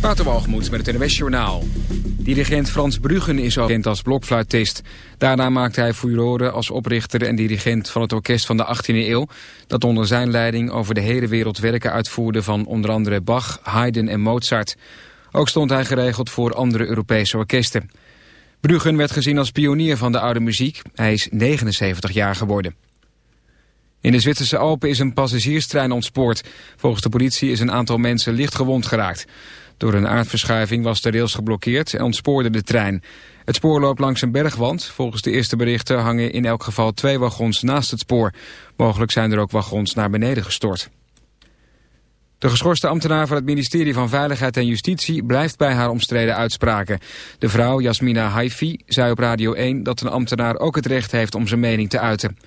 Waterwalgemoed met het NWS Journaal. Dirigent Frans Bruggen is al bekend als blokfluitist. Daarna maakte hij furoren als oprichter en dirigent van het orkest van de 18e eeuw... dat onder zijn leiding over de hele wereld werken uitvoerde... van onder andere Bach, Haydn en Mozart. Ook stond hij geregeld voor andere Europese orkesten. Bruggen werd gezien als pionier van de oude muziek. Hij is 79 jaar geworden. In de Zwitserse Alpen is een passagierstrein ontspoord. Volgens de politie is een aantal mensen licht gewond geraakt. Door een aardverschuiving was de rails geblokkeerd en ontspoorde de trein. Het spoor loopt langs een bergwand. Volgens de eerste berichten hangen in elk geval twee wagons naast het spoor. Mogelijk zijn er ook wagons naar beneden gestort. De geschorste ambtenaar van het ministerie van Veiligheid en Justitie blijft bij haar omstreden uitspraken. De vrouw, Jasmina Haifi, zei op Radio 1 dat een ambtenaar ook het recht heeft om zijn mening te uiten.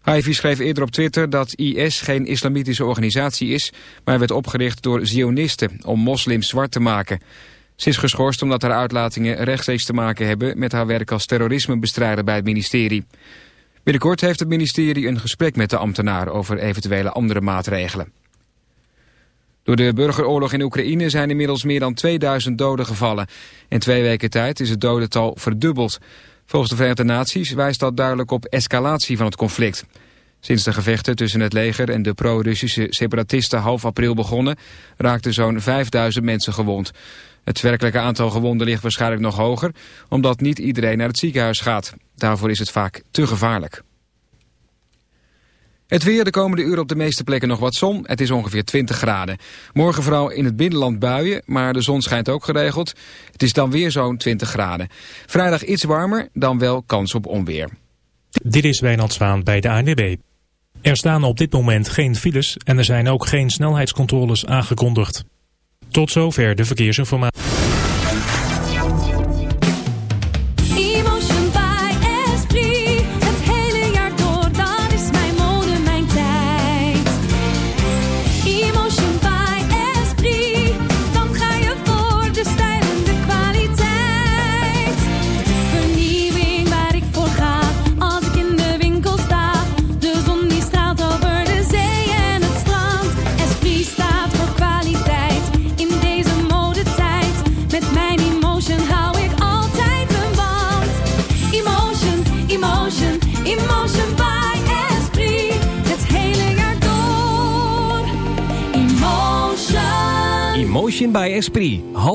Haifi schreef eerder op Twitter dat IS geen islamitische organisatie is, maar werd opgericht door Zionisten om moslims zwart te maken. Ze is geschorst omdat haar uitlatingen rechtstreeks te maken hebben met haar werk als terrorismebestrijder bij het ministerie. Binnenkort heeft het ministerie een gesprek met de ambtenaar over eventuele andere maatregelen. Door de burgeroorlog in Oekraïne zijn inmiddels meer dan 2000 doden gevallen. In twee weken tijd is het dodental verdubbeld. Volgens de Verenigde Naties wijst dat duidelijk op escalatie van het conflict. Sinds de gevechten tussen het leger en de pro-Russische separatisten half april begonnen... raakten zo'n 5000 mensen gewond. Het werkelijke aantal gewonden ligt waarschijnlijk nog hoger... omdat niet iedereen naar het ziekenhuis gaat. Daarvoor is het vaak te gevaarlijk. Het weer de komende uren op de meeste plekken nog wat zon. Het is ongeveer 20 graden. Morgen vooral in het binnenland buien, maar de zon schijnt ook geregeld. Het is dan weer zo'n 20 graden. Vrijdag iets warmer, dan wel kans op onweer. Dit is Wijnand Zwaan bij de ANWB. Er staan op dit moment geen files en er zijn ook geen snelheidscontroles aangekondigd. Tot zover de verkeersinformatie.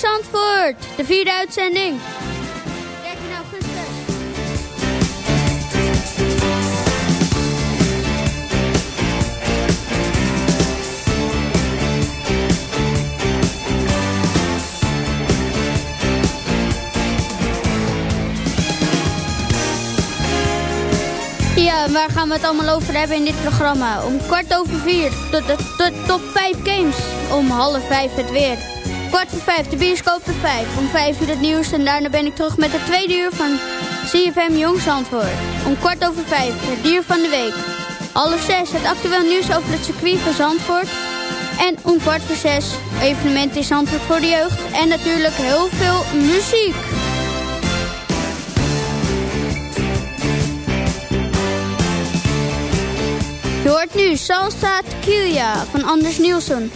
Zandvoort, de vierde uitzending. 13 augustus. Ja, waar gaan we het allemaal over hebben in dit programma? Om kwart over vier tot de top 5 games. Om half vijf het weer. Kwart voor vijf, de bioscoop de vijf. Om vijf uur het nieuws en daarna ben ik terug met het tweede uur van CFM Jong Zandvoort Om kwart over vijf, het dier van de week. Half zes, het actueel nieuws over het circuit van Zandvoort. En om kwart voor zes, evenement in Zandvoort voor de jeugd. En natuurlijk heel veel muziek. Je hoort nu Salsa Tequila van Anders Nielsen.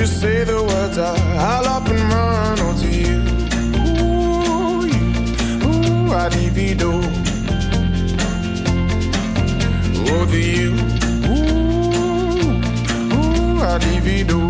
You say the words I, I'll up and run on to you. Ooh, you, ooh, I divido. Oh, to you, ooh, ooh, I divido.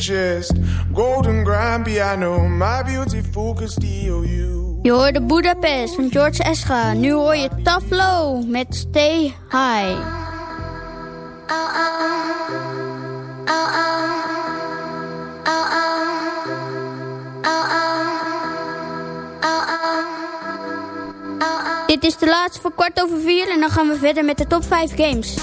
Chest. Golden grand piano, my beautiful you. Je hoorde Budapest van George Escha. Nu hoor je Low met Stay High. Dit is de laatste voor kwart over vier en dan gaan we verder met de top 5 games.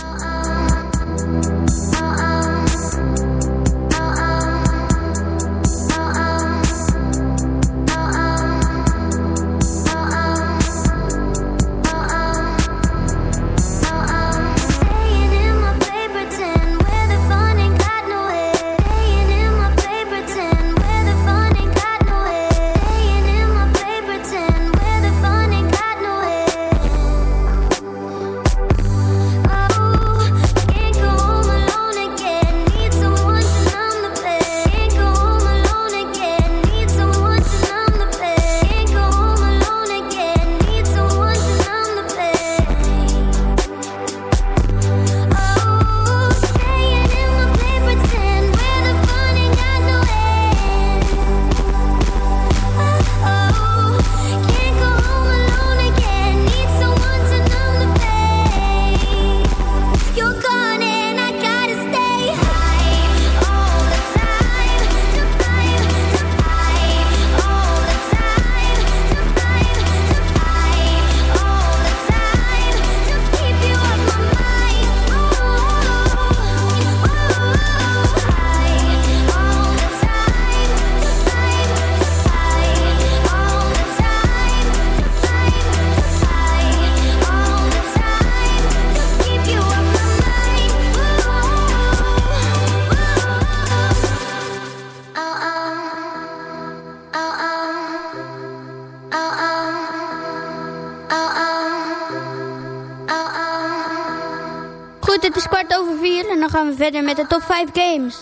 Met de top 5 games.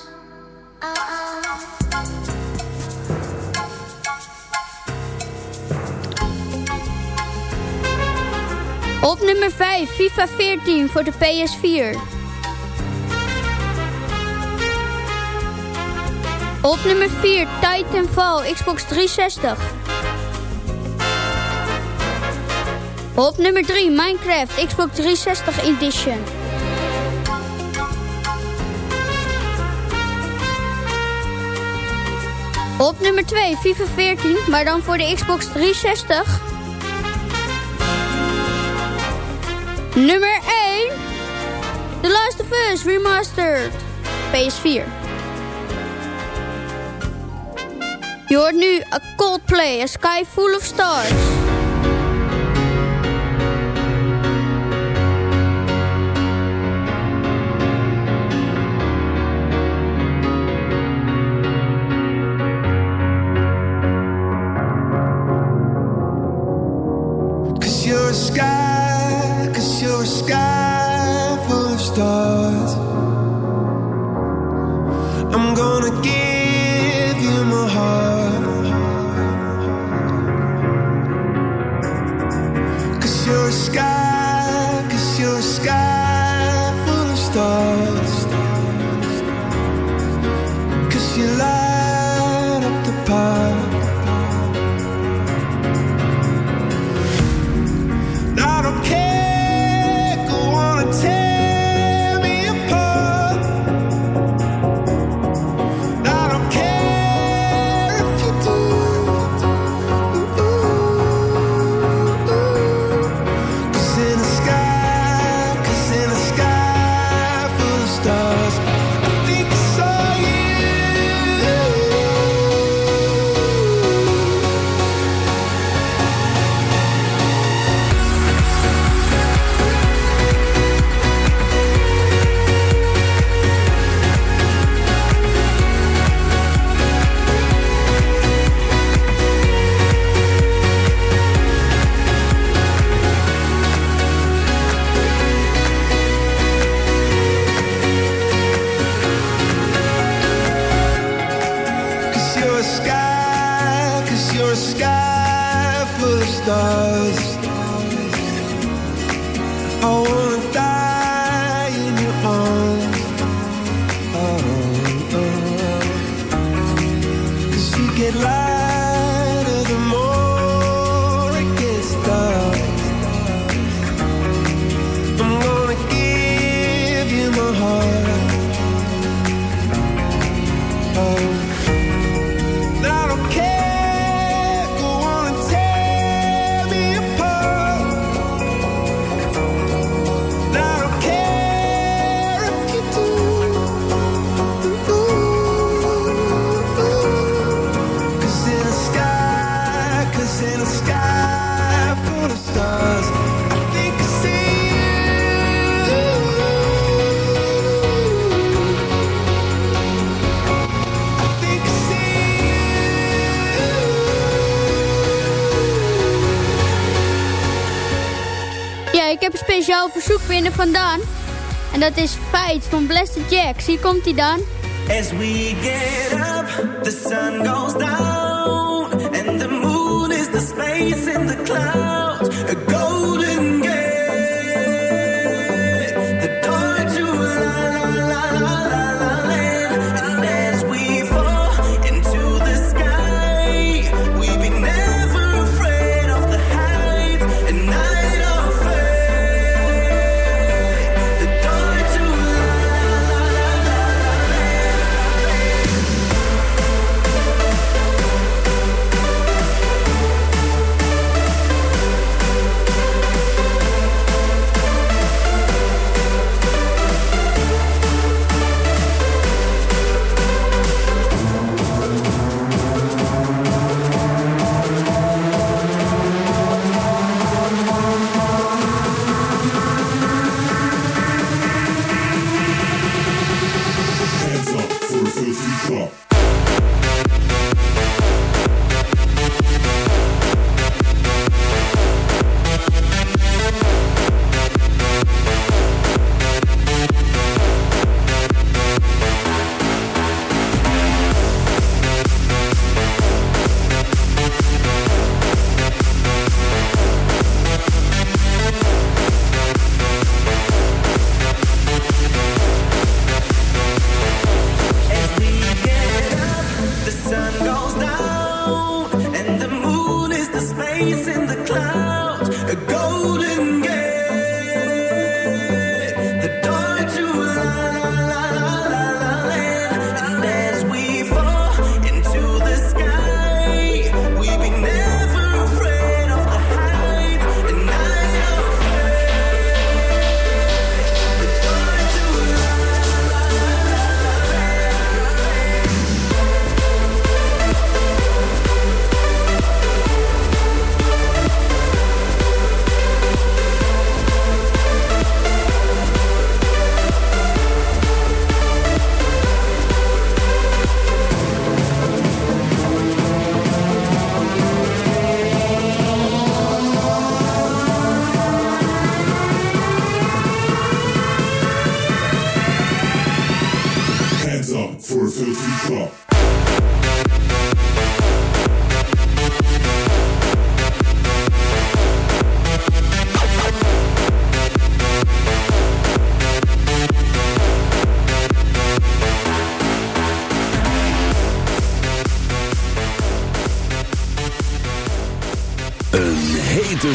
Op nummer 5, FIFA 14 voor de PS4. Op nummer 4, Titanfall, Xbox 360. Op nummer 3, Minecraft, Xbox 360 Edition. Op nummer 2, FIFA 14, maar dan voor de Xbox 360. Nummer 1, The Last of Us Remastered, PS4. Je hoort nu A Coldplay, A Sky Full of Stars. Cause you're a sky, cause you're a sky verzoek van vandaan. En dat is Fight van Blessed Jacks. Hier komt hij dan. As we get up, the sun goes down. And the moon is the space in the clouds.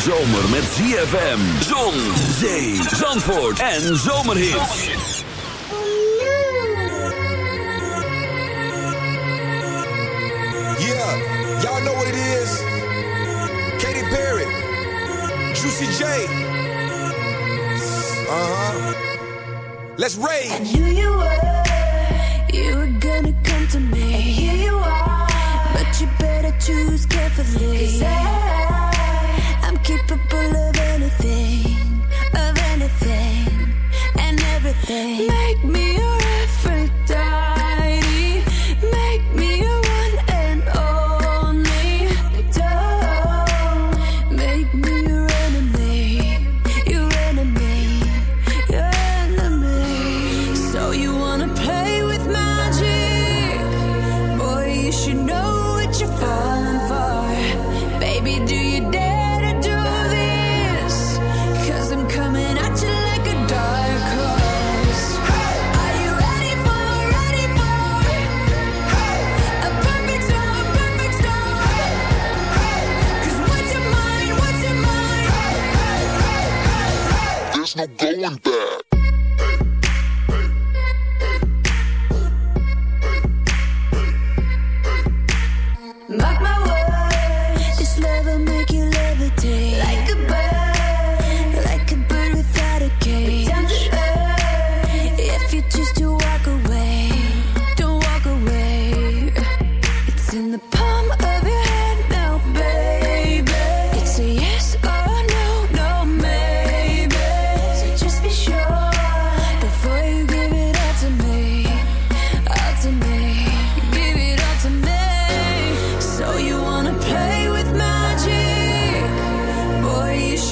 zomer met ZFM. Zon, zee, zandvoort en zomerhits. Yeah, y'all know what it is. Katy Perry. Juicy J. Uh-huh. Let's rage. I knew you were, you were gonna come to me. And here you are. But you better choose carefully anything of anything and everything. Maybe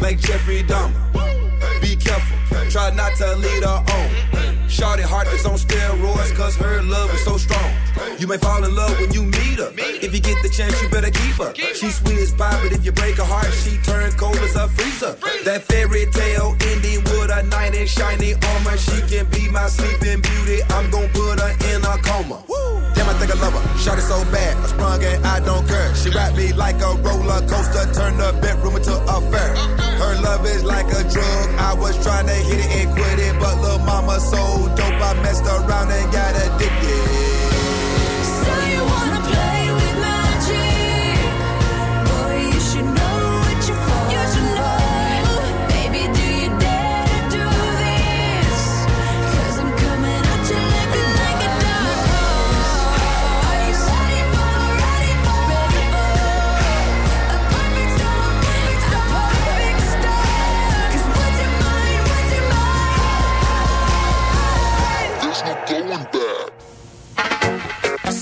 like Jeffrey Dahmer. Be careful, try not to lead her on. Shorty heart is on steroids, cause her love is so strong. You may fall in love when you meet her. If you get the chance, you better keep her. She's sweet as pie, but if you break her heart, she turn cold as a freezer. That fairy tale ending with a knight in shiny armor. She can be my sleeping beauty. I'm gonna put her in a coma. Damn, I think I love her. Shot it so bad, I sprung and I don't care. She rap me like a roller coaster, Turn the bedroom into a fair love is like a drug. I was trying to hit it and quit it, but little mama so dope, I messed around and got addicted.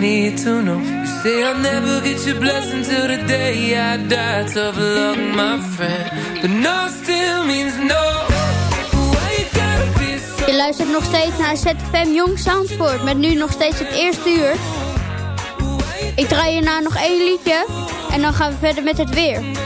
need to know. You say I'll never get your blessing till the day I die. Tough luck, my friend. But no still means no. Je luistert nog steeds naar ZFM Jong Zandvoort met nu nog steeds het eerste uur. Ik draai hierna nog één liedje en dan gaan we verder met het weer.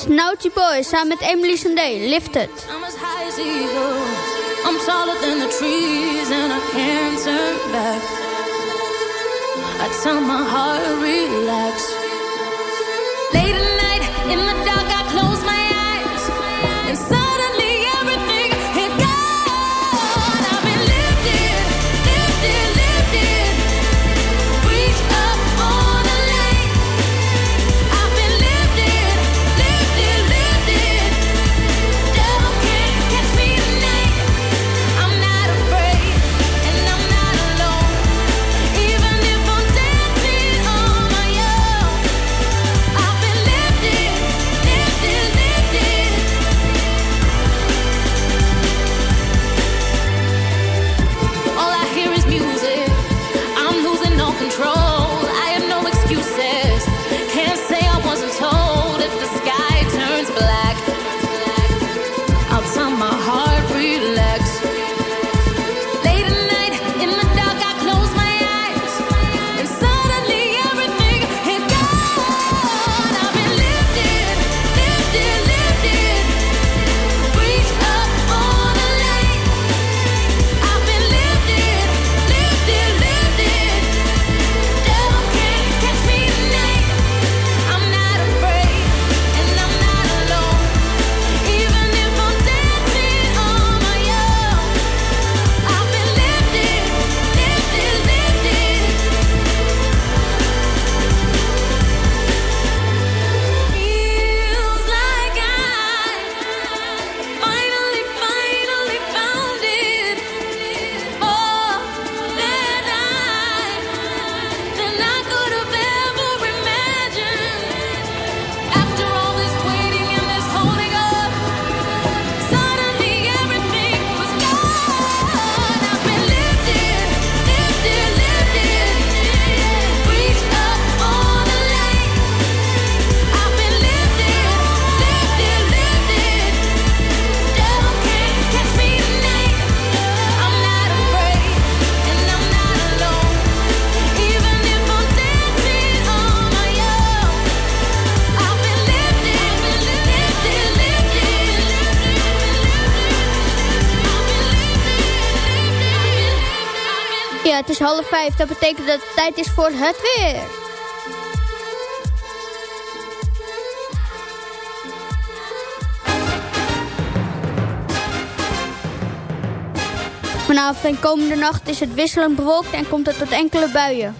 Is Naughty Boy samen met Emily Sandé, Lifted. I'm as high as eagles. I'm taller than the trees, and I can't turn back. I tell my heart relax. Het is half vijf. Dat betekent dat het tijd is voor het weer. Vanavond en komende nacht is het wisselend bewolkt en komt het tot enkele buien.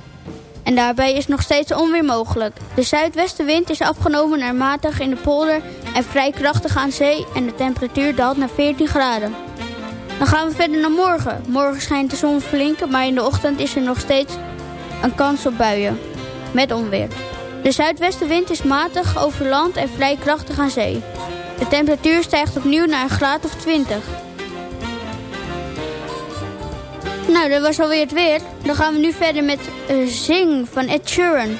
En daarbij is nog steeds onweer mogelijk. De zuidwestenwind is afgenomen naar matig in de polder en vrij krachtig aan zee en de temperatuur daalt naar 14 graden. Dan gaan we verder naar morgen. Morgen schijnt de zon flink, maar in de ochtend is er nog steeds een kans op buien. Met onweer. De zuidwestenwind is matig over land en vrij krachtig aan zee. De temperatuur stijgt opnieuw naar een graad of 20. Nou, dat was alweer het weer. Dan gaan we nu verder met eh, Zing van Ed Sheeran.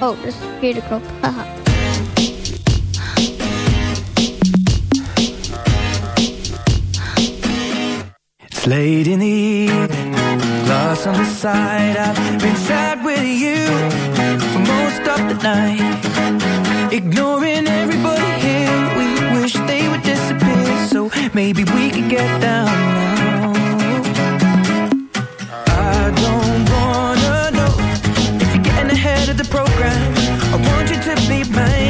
Oh, dat is de verkeerde knop. Haha. Late in the evening, lost on the side. I've been sad with you for most of the night. Ignoring everybody here, we wish they would disappear. So maybe we could get down now. I don't wanna know if you're getting ahead of the program. I want you to be mine,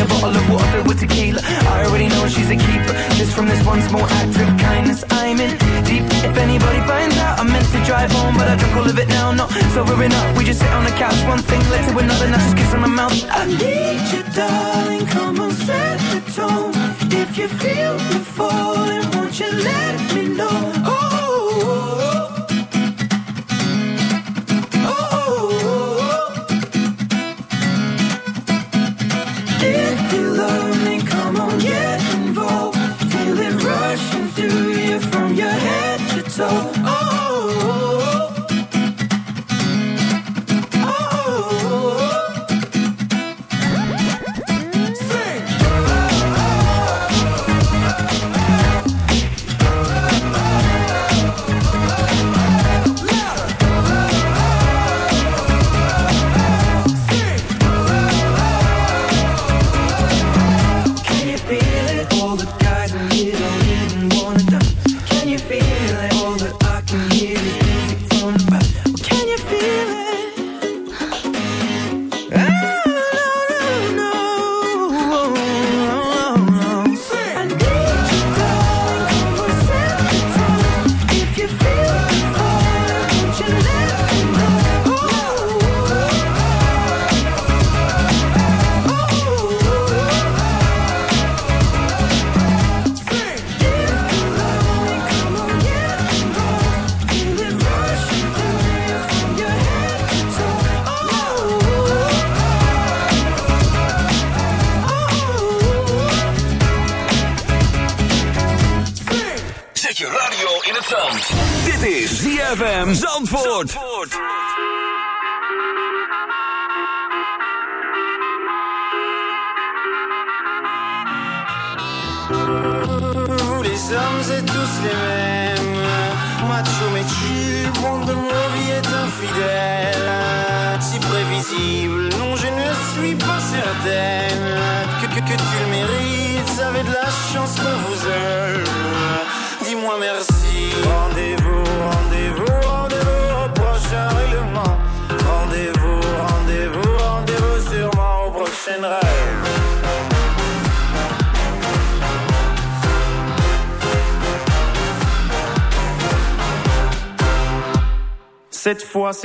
a bottle of water filled with tequila. I already know she's a keeper. Just from this one small act of kindness I'm in deep. If anybody finds out I'm meant to drive home But I drunk all of it now Not sobering up, we just sit on the couch One thing led to another, now just kiss on my mouth. I need you darling, come on set the tone. If you feel me falling, won't you let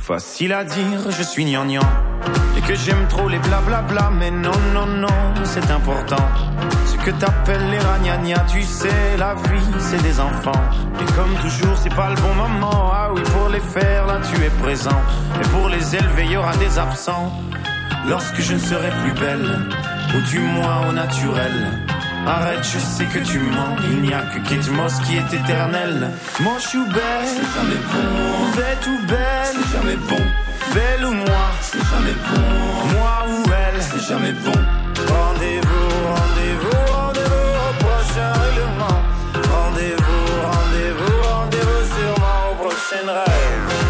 Facile à dire, je suis gnangnan. Et que j'aime trop les blablabla Mais non, non, non, c'est important que t'appelles les ragnagnas Tu sais, la vie, c'est des enfants Et comme toujours, c'est pas le bon moment Ah oui, pour les faire, là, tu es présent Et pour les élever, y aura des absents Lorsque je ne serai plus belle Ou du moins au naturel Arrête, je sais que tu mens. Il n'y a que Kate Moss qui est éternelle. Moi, je suis belle. C'est jamais bon. Bête ou belle. C'est jamais bon. Belle ou moi. C'est jamais bon. Moi ou elle. C'est jamais bon. Rendez-vous, Rendez-vous, rendez-vous, rendez-vous sûrement au prochain rêve.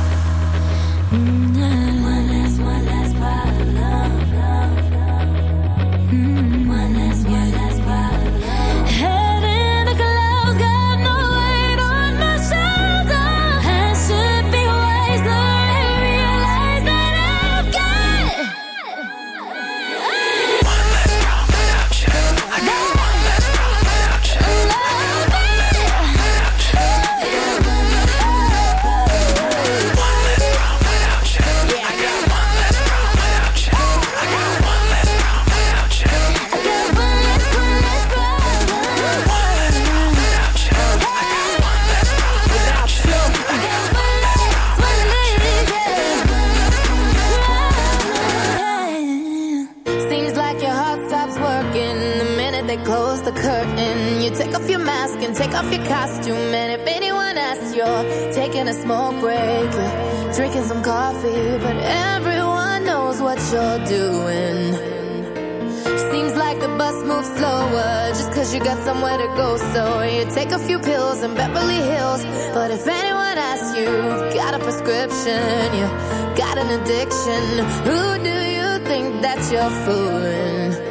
Off your costume, and if anyone asks, you're taking a smoke break, drinking some coffee, but everyone knows what you're doing. Seems like the bus moves slower just cause you got somewhere to go. So you take a few pills in Beverly Hills. But if anyone asks you, you've got a prescription, you got an addiction, who do you think that you're fooling?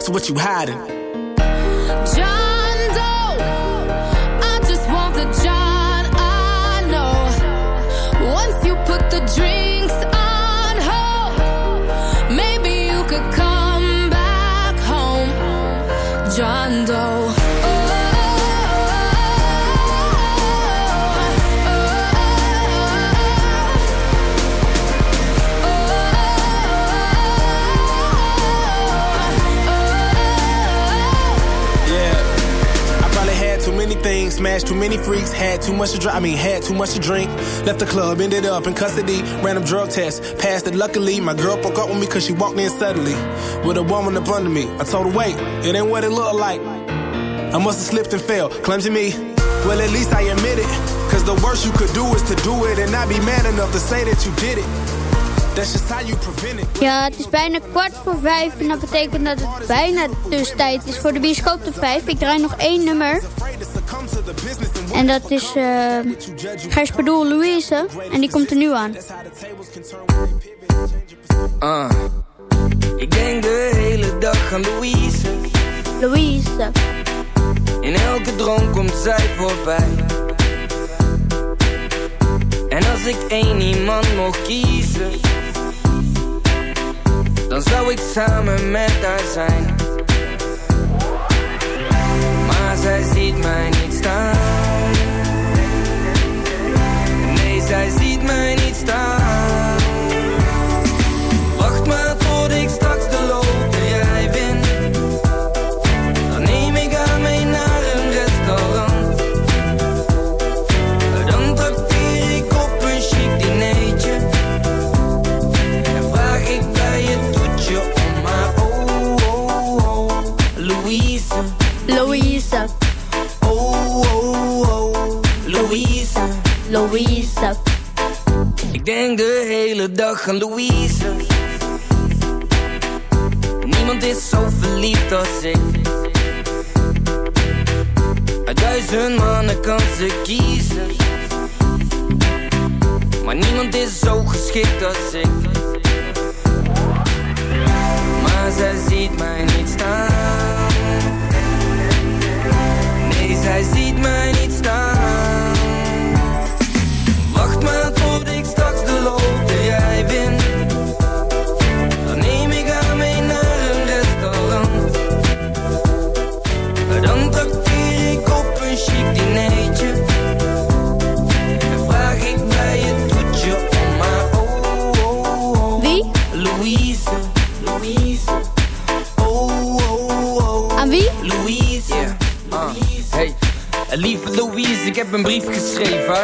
So what you hiding? John Doe, I just want the John I know. Once you put the drinks smashed too many freaks, had too much to drink. I mean, had too much to drink. Left the club, ended up in custody. Random drug test, passed it luckily. My girl broke up with me cause she walked in suddenly. With a woman up under me. I told her, wait, it ain't what it looked like. I must have slipped and fell. Clumsy me. Well, at least I admit it. Cause the worst you could do is to do it and not be man enough to say that you did it. Ja, het is bijna kwart voor vijf en dat betekent dat het bijna dus tijd is voor de bioscoop top 5. Ik draai nog één nummer. En dat is eh Gijs Pardoel Louise. En die komt er nu aan. Ah, ik denk de hele dag aan Louise. Louise. In elke droom komt zij voorbij. En als ik één iemand mocht kiezen, dan zou ik samen met haar zijn. Ziet mij niet staan. Nee, zij ziet mij niet staan. Ik denk de hele dag aan Louise. Niemand is zo verliefd als ik. Uit duizend mannen kan ze kiezen. Maar niemand is zo geschikt als ik. Maar zij ziet mij niet staan. Nee, zij ziet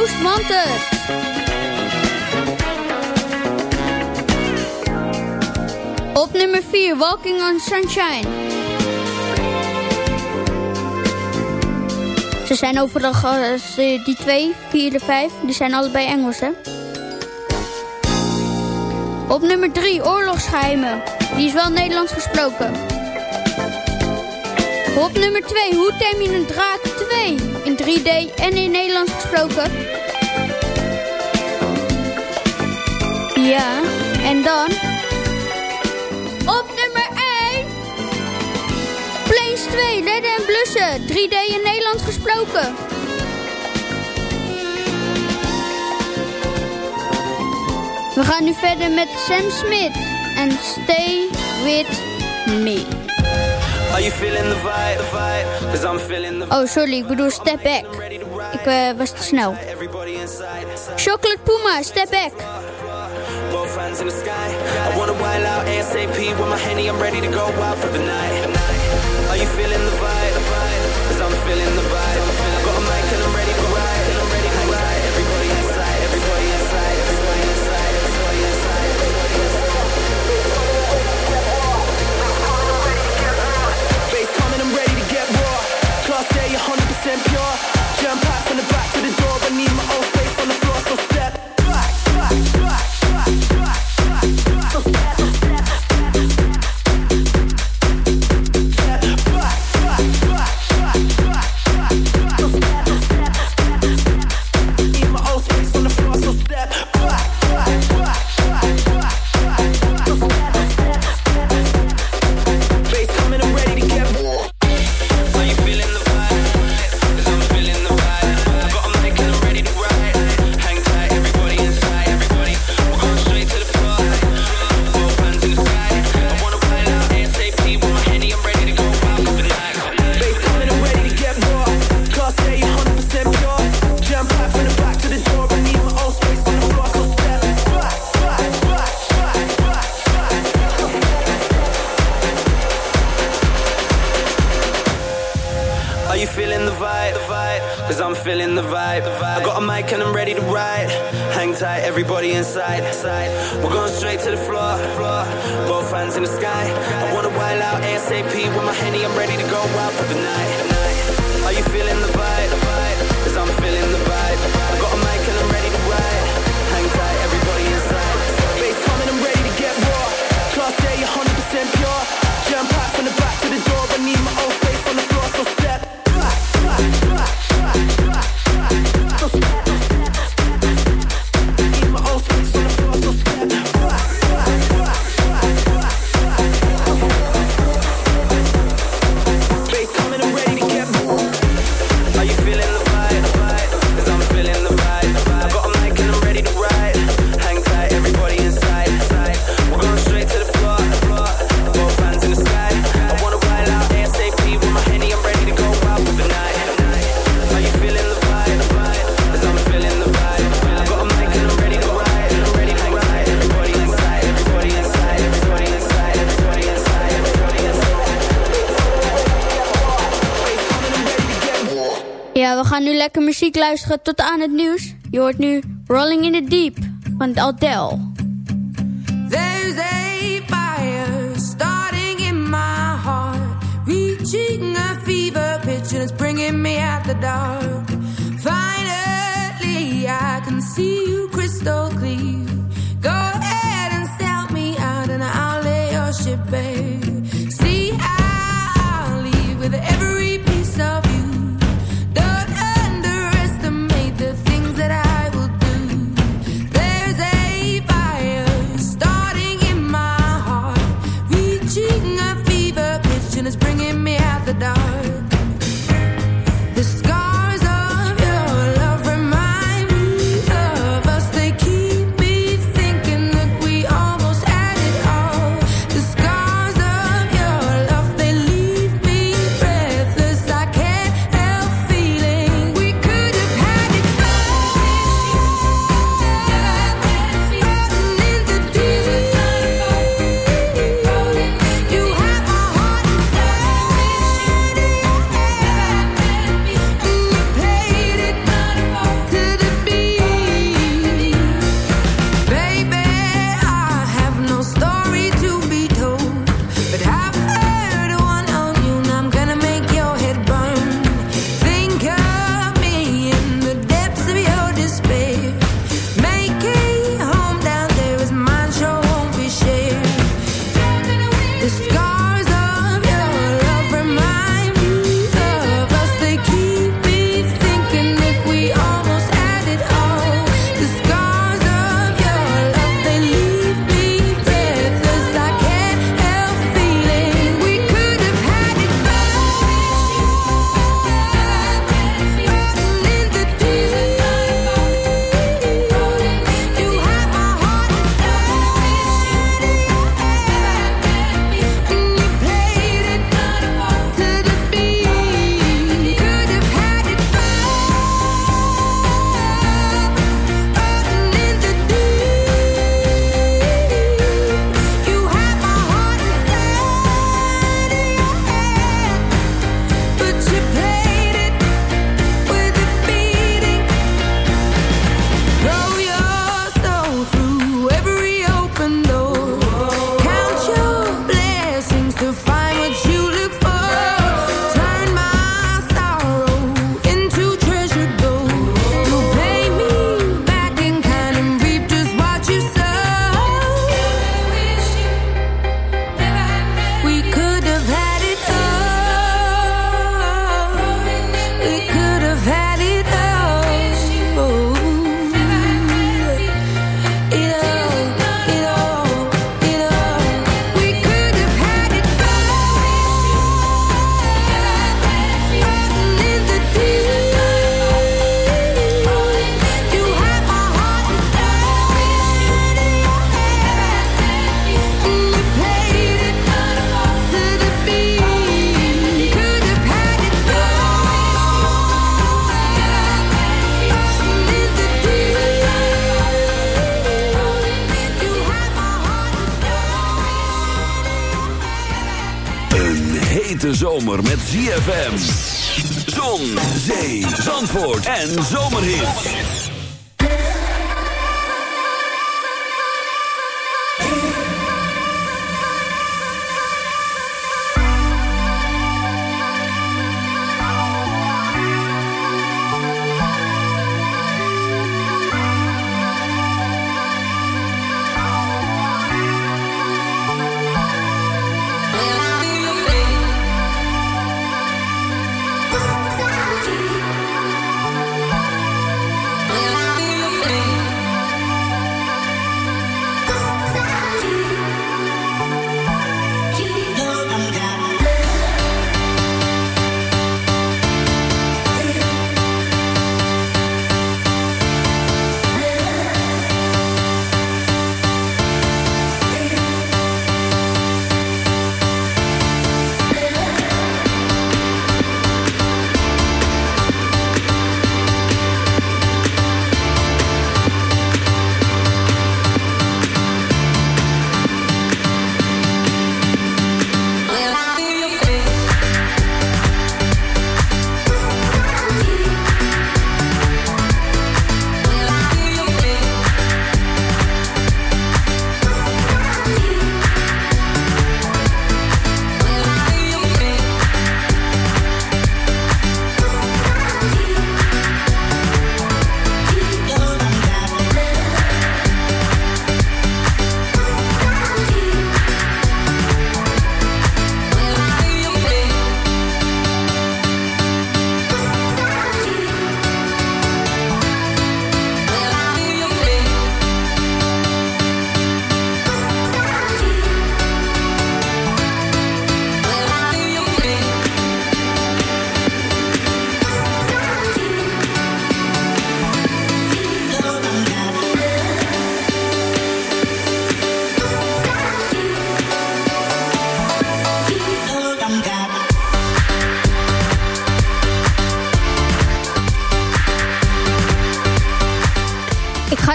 Wanted. Op nummer 4. Walking on Sunshine. Ze zijn overal, eh, die twee, vier en vijf, die zijn allebei Engels, hè? Op nummer 3, Oorlogsgeheimen. Die is wel Nederlands gesproken. Op nummer 2, Hoe tem je een draak 2? In 3D en in Nederlands gesproken. Ja, en dan... Op nummer 1... Planes 2, Redden en Blussen. 3D in Nederlands gesproken. We gaan nu verder met Sam Smith. En Stay With Me. Are you feeling the vibe, the vibe? Cause I'm feeling the Oh, sorry, ik bedoel Step Back. Ik eh, was te snel. Chocolate Puma, Step Back. Guns in the sky. I wanna wild out ASAP with my henny. I'm ready to go out for the night. Are you feeling the vibe? Cause I'm feeling the vibe. Got mic and I'm ready to ride. And I'm ready to ride. Everybody inside. Everybody inside. Everybody inside. Everybody inside. Coming, I'm ready to get raw. Class A, 100 pure. Jump out from the back to the door. I need my own. muziek luisteren tot aan het nieuws. Je hoort nu Rolling in the Deep van Altel. There's a fire starting in my heart. Reaching a fever pitch and it's bringing me out the dark. Finally I can see you crystal clear. ZFM.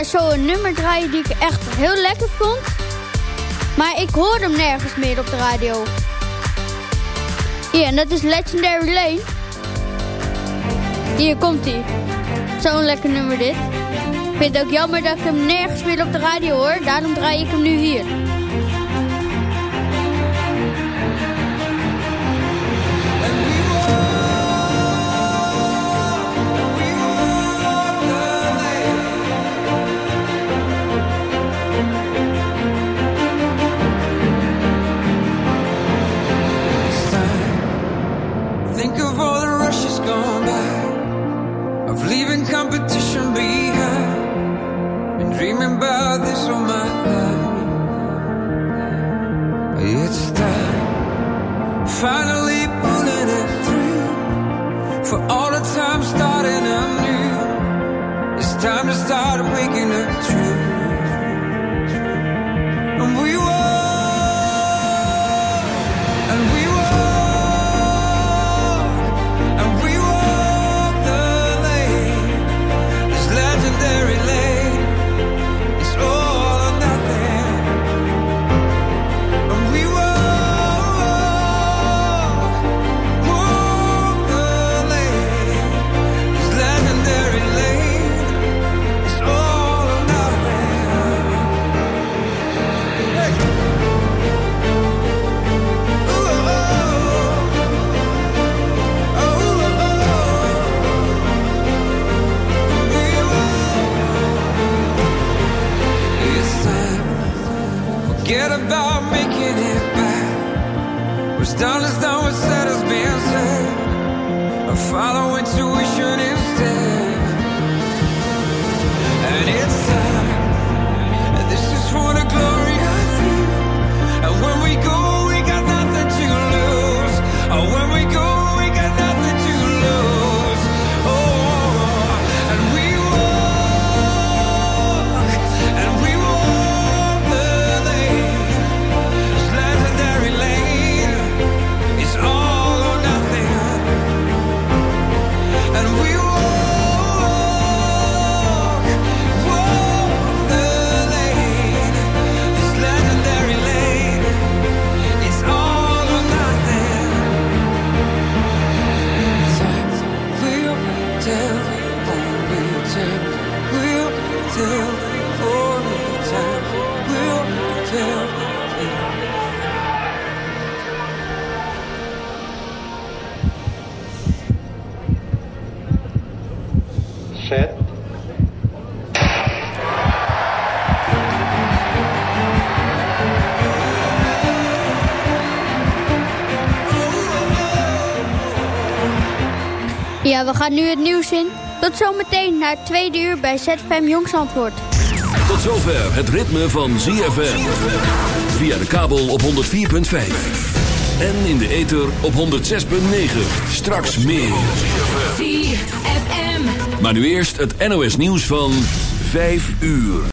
Zo een nummer draaien die ik echt heel lekker vond. Maar ik hoor hem nergens meer op de radio. Ja, en dat is Legendary Lane. Hier komt hij. Zo'n lekker nummer dit. Ik vind het ook jammer dat ik hem nergens meer op de radio hoor. Daarom draai ik hem nu hier. Ja, we gaan nu het nieuws in. Tot zometeen naar het tweede uur bij ZFM Jongsantwoord. Tot zover het ritme van ZFM. Via de kabel op 104.5. En in de ether op 106.9. Straks meer. ZFM. Maar nu eerst het NOS nieuws van 5 uur.